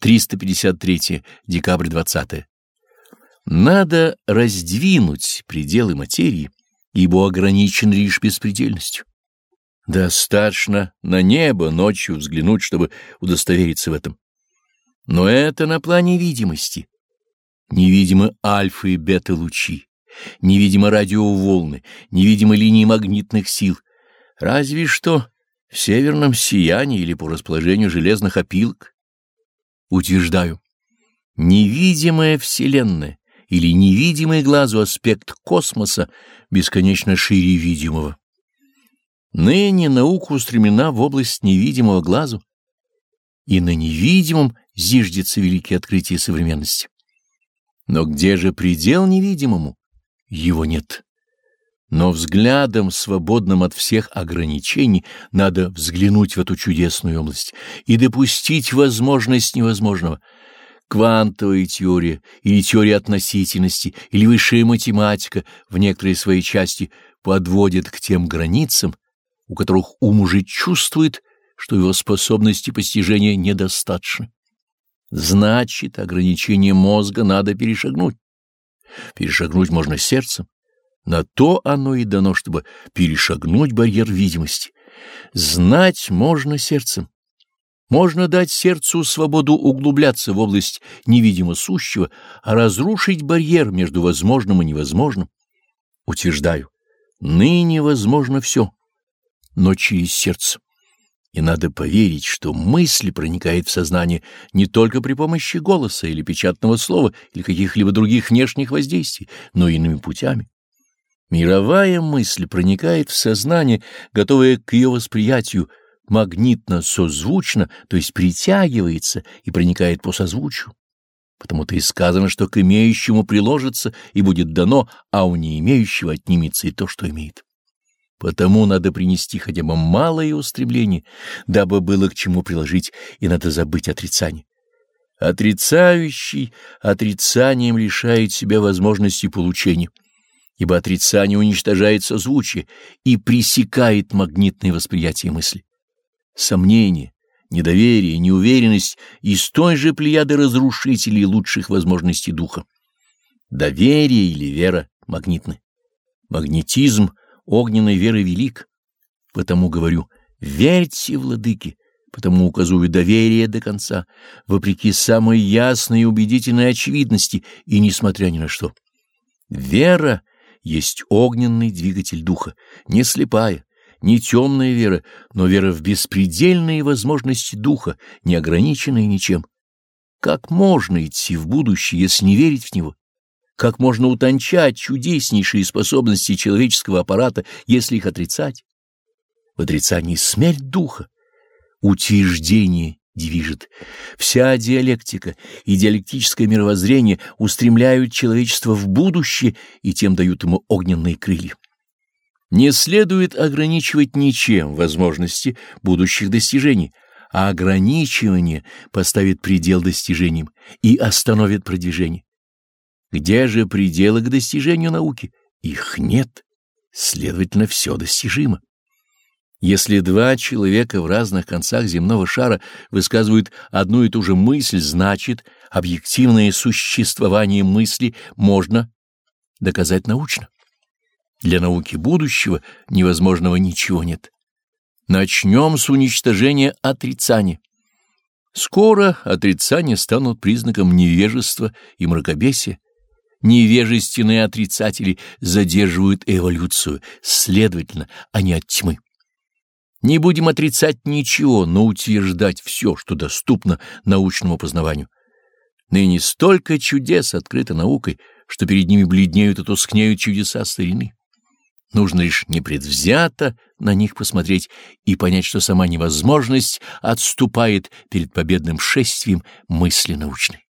353 декабрь 20 Надо раздвинуть пределы материи, ибо ограничен лишь беспредельностью. Достаточно на небо ночью взглянуть, чтобы удостовериться в этом. Но это на плане видимости. Невидимы альфа и бета лучи, невидимы радиоволны, невидимы линии магнитных сил. Разве что в северном сиянии или по расположению железных опилок. Утверждаю, невидимая Вселенная или невидимый глазу аспект космоса бесконечно шире видимого. Ныне наука устремлена в область невидимого глазу, и на невидимом зиждется великие открытия современности. Но где же предел невидимому? Его нет. Но взглядом, свободным от всех ограничений, надо взглянуть в эту чудесную область и допустить возможность невозможного. Квантовая теория или теория относительности или высшая математика в некоторой своей части подводит к тем границам, у которых ум уже чувствует, что его способности постижения недостаточны. Значит, ограничение мозга надо перешагнуть. Перешагнуть можно сердцем. На то оно и дано, чтобы перешагнуть барьер видимости. Знать можно сердцем. Можно дать сердцу свободу углубляться в область невидимо сущего, а разрушить барьер между возможным и невозможным. Утверждаю, ныне возможно все но через сердце. И надо поверить, что мысль проникает в сознание не только при помощи голоса или печатного слова или каких-либо других внешних воздействий, но и иными путями. Мировая мысль проникает в сознание, готовое к ее восприятию, магнитно-созвучно, то есть притягивается и проникает по созвучию. Потому-то и сказано, что к имеющему приложится и будет дано, а у не имеющего отнимется и то, что имеет. Потому надо принести хотя бы малое устремление, дабы было к чему приложить, и надо забыть отрицание. Отрицающий отрицанием лишает себя возможности получения, ибо отрицание уничтожает созвучие и пресекает магнитное восприятие мысли. Сомнение, недоверие, неуверенность из той же плеяды разрушителей лучших возможностей духа. Доверие или вера магнитны. Магнетизм — огненной веры велик. Потому говорю, верьте, владыки, потому указываю доверие до конца, вопреки самой ясной и убедительной очевидности и несмотря ни на что. Вера есть огненный двигатель духа, не слепая, не темная вера, но вера в беспредельные возможности духа, не ограниченные ничем. Как можно идти в будущее, если не верить в него? Как можно утончать чудеснейшие способности человеческого аппарата, если их отрицать? В отрицании смерть духа, утверждение движет. Вся диалектика и диалектическое мировоззрение устремляют человечество в будущее и тем дают ему огненные крылья. Не следует ограничивать ничем возможности будущих достижений, а ограничивание поставит предел достижениям и остановит продвижение. Где же пределы к достижению науки? Их нет. Следовательно, все достижимо. Если два человека в разных концах земного шара высказывают одну и ту же мысль, значит, объективное существование мысли можно доказать научно. Для науки будущего невозможного ничего нет. Начнем с уничтожения отрицания. Скоро отрицания станут признаком невежества и мракобесия, Невежественные отрицатели задерживают эволюцию, следовательно, они от тьмы. Не будем отрицать ничего, но утверждать все, что доступно научному познаванию. Ныне столько чудес открыто наукой, что перед ними бледнеют и тускнеют чудеса старины. Нужно лишь непредвзято на них посмотреть и понять, что сама невозможность отступает перед победным шествием мысли научной.